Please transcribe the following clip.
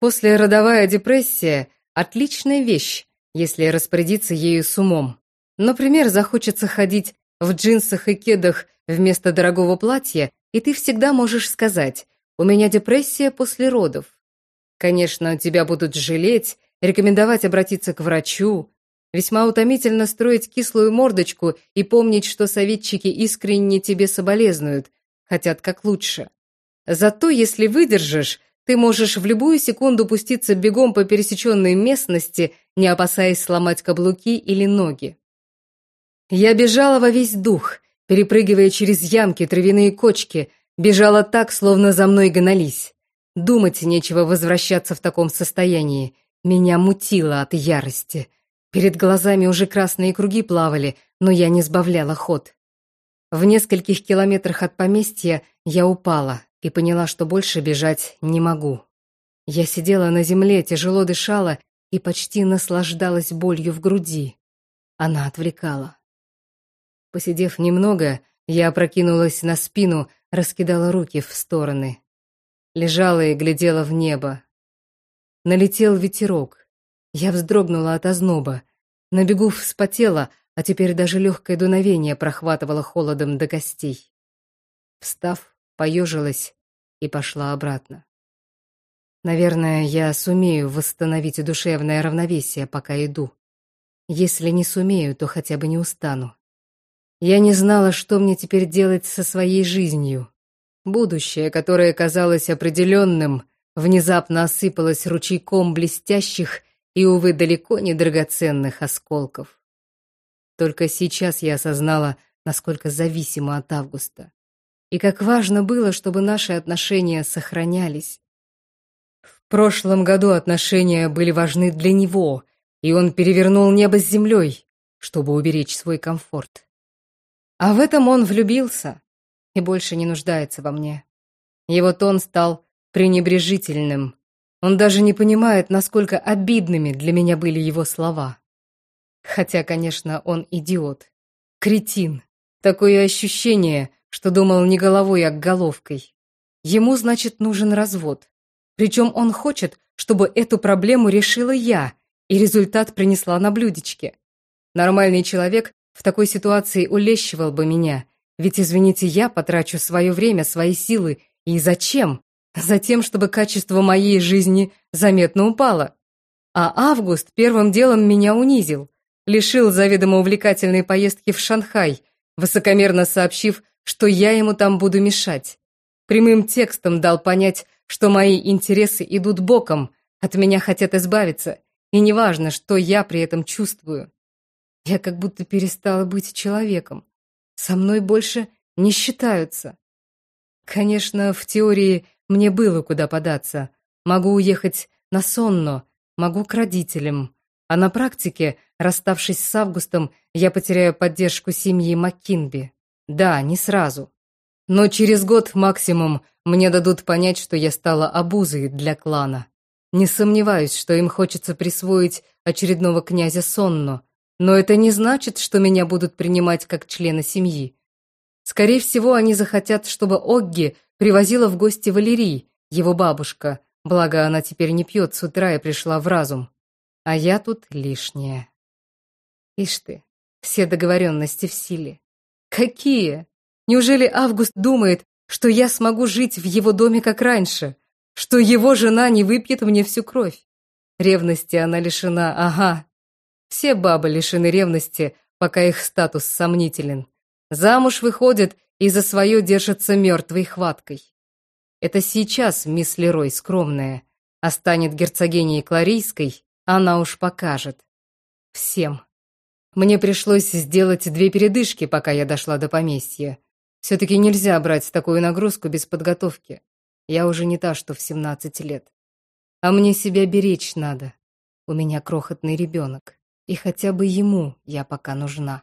Послеродовая депрессия – отличная вещь, если распорядиться ею с умом. Например, захочется ходить в джинсах и кедах вместо дорогого платья, и ты всегда можешь сказать «У меня депрессия после родов». Конечно, тебя будут жалеть, рекомендовать обратиться к врачу. Весьма утомительно строить кислую мордочку и помнить, что советчики искренне тебе соболезнуют, хотят как лучше. Зато, если выдержишь, ты можешь в любую секунду пуститься бегом по пересеченной местности, не опасаясь сломать каблуки или ноги. Я бежала во весь дух, перепрыгивая через ямки, травяные кочки, бежала так, словно за мной гнались. Думать нечего возвращаться в таком состоянии. Меня мутило от ярости. Перед глазами уже красные круги плавали, но я не сбавляла ход. В нескольких километрах от поместья я упала и поняла, что больше бежать не могу. Я сидела на земле, тяжело дышала и почти наслаждалась болью в груди. Она отвлекала. Посидев немного, я опрокинулась на спину, раскидала руки в стороны. Лежала и глядела в небо. Налетел ветерок. Я вздрогнула от озноба. На бегу вспотела, а теперь даже легкое дуновение прохватывало холодом до костей. Встав, поежилась и пошла обратно. Наверное, я сумею восстановить душевное равновесие, пока иду. Если не сумею, то хотя бы не устану. Я не знала, что мне теперь делать со своей жизнью. Будущее, которое казалось определенным, внезапно осыпалось ручейком блестящих и, увы, далеко не драгоценных осколков. Только сейчас я осознала, насколько зависима от Августа. И как важно было, чтобы наши отношения сохранялись. В прошлом году отношения были важны для него, и он перевернул небо с землей, чтобы уберечь свой комфорт. А в этом он влюбился и больше не нуждается во мне. Его тон стал пренебрежительным. Он даже не понимает, насколько обидными для меня были его слова. Хотя, конечно, он идиот. Кретин. Такое ощущение, что думал не головой, а головкой. Ему, значит, нужен развод. Причем он хочет, чтобы эту проблему решила я, и результат принесла на блюдечке. Нормальный человек в такой ситуации улещивал бы меня. Ведь, извините, я потрачу свое время, свои силы. И зачем? Затем, чтобы качество моей жизни заметно упало. А Август первым делом меня унизил. Лишил заведомо увлекательной поездки в Шанхай, высокомерно сообщив, что я ему там буду мешать. Прямым текстом дал понять, что мои интересы идут боком, от меня хотят избавиться, и неважно, что я при этом чувствую. Я как будто перестала быть человеком. Со мной больше не считаются. Конечно, в теории мне было куда податься. Могу уехать на Сонно, могу к родителям. А на практике, расставшись с Августом, я потеряю поддержку семьи Маккинби. Да, не сразу. Но через год максимум мне дадут понять, что я стала обузой для клана. Не сомневаюсь, что им хочется присвоить очередного князя Сонно, но это не значит, что меня будут принимать как члена семьи. Скорее всего, они захотят, чтобы Огги привозила в гости Валерий, его бабушка, благо она теперь не пьет с утра и пришла в разум. А я тут лишняя. Ишь ты, все договоренности в силе. Какие? Неужели Август думает, что я смогу жить в его доме как раньше? Что его жена не выпьет мне всю кровь? Ревности она лишена, ага. Все бабы лишены ревности, пока их статус сомнителен. Замуж выходят и за свое держатся мертвой хваткой. Это сейчас мисс Лерой скромная, а станет герцогиней Кларийской, она уж покажет. Всем. Мне пришлось сделать две передышки, пока я дошла до поместья. Все-таки нельзя брать такую нагрузку без подготовки. Я уже не та, что в 17 лет. А мне себя беречь надо. У меня крохотный ребенок. И хотя бы ему я пока нужна.